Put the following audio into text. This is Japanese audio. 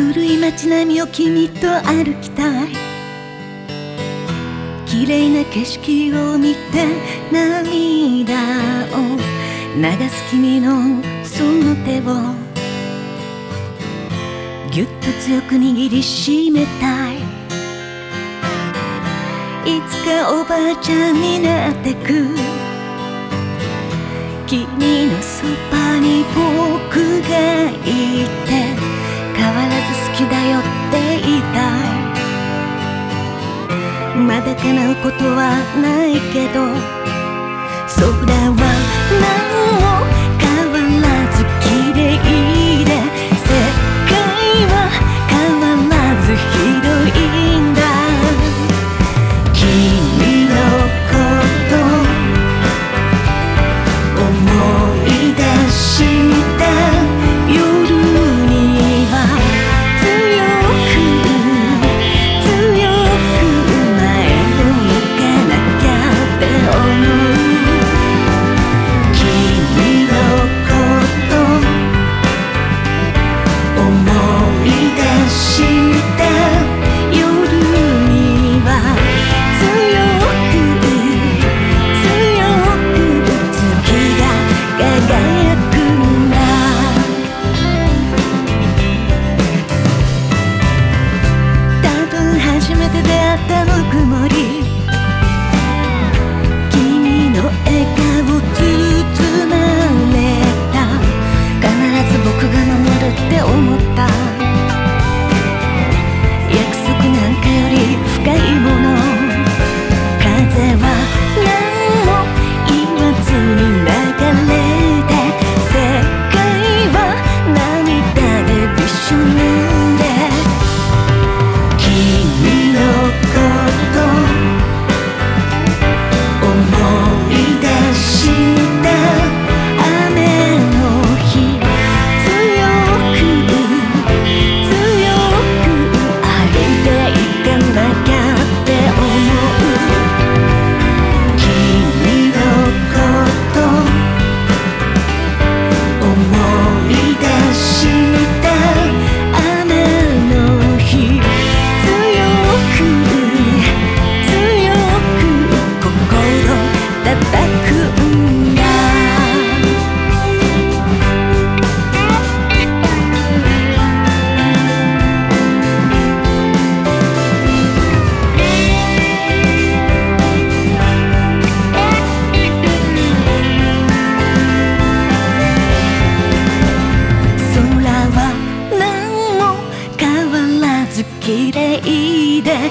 古い街並みを君と歩きたい。綺麗な景色を見て涙を流す君のその手を。ぎゅっと強く握りしめたい。いつかおばあちゃんになってく。君のそばに僕がいて。変わらず好きだよって言いたい。まだ叶うことはないけど空はない。করি 叩くんだ空は何も変わらず綺麗で